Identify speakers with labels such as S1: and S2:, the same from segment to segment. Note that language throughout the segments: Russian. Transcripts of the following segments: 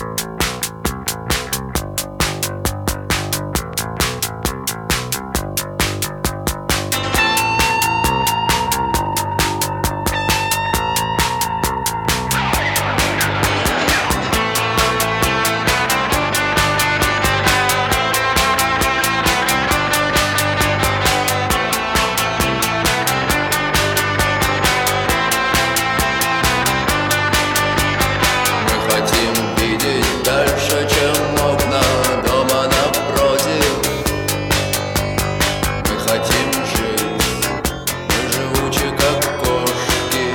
S1: Мы хотим жить, мы живучи, как кошки.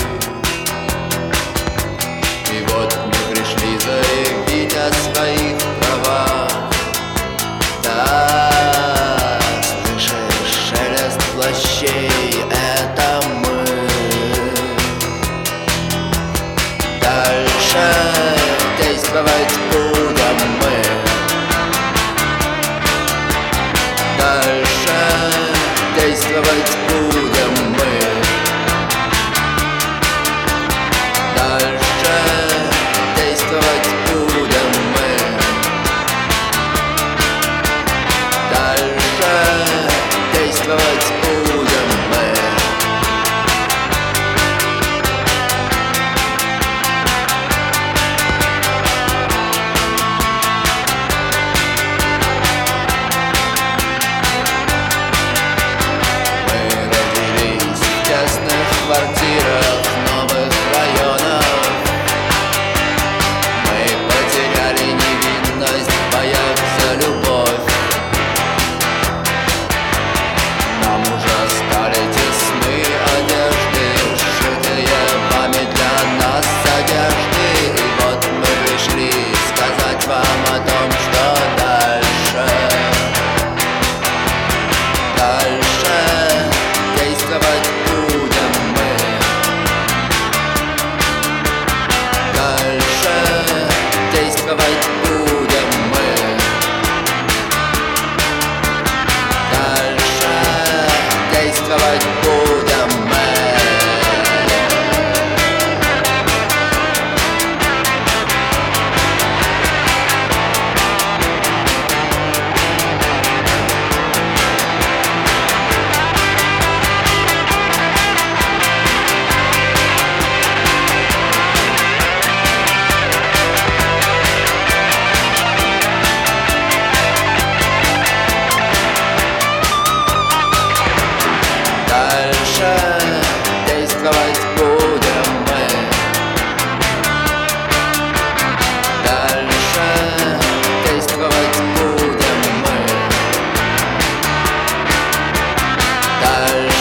S1: И вот мы пришли заявить о своих правах. Да, слышишь шелест плащей, это мы. Дальше действовать будем мы. Дальше действовать будем started to smooth. давайте I.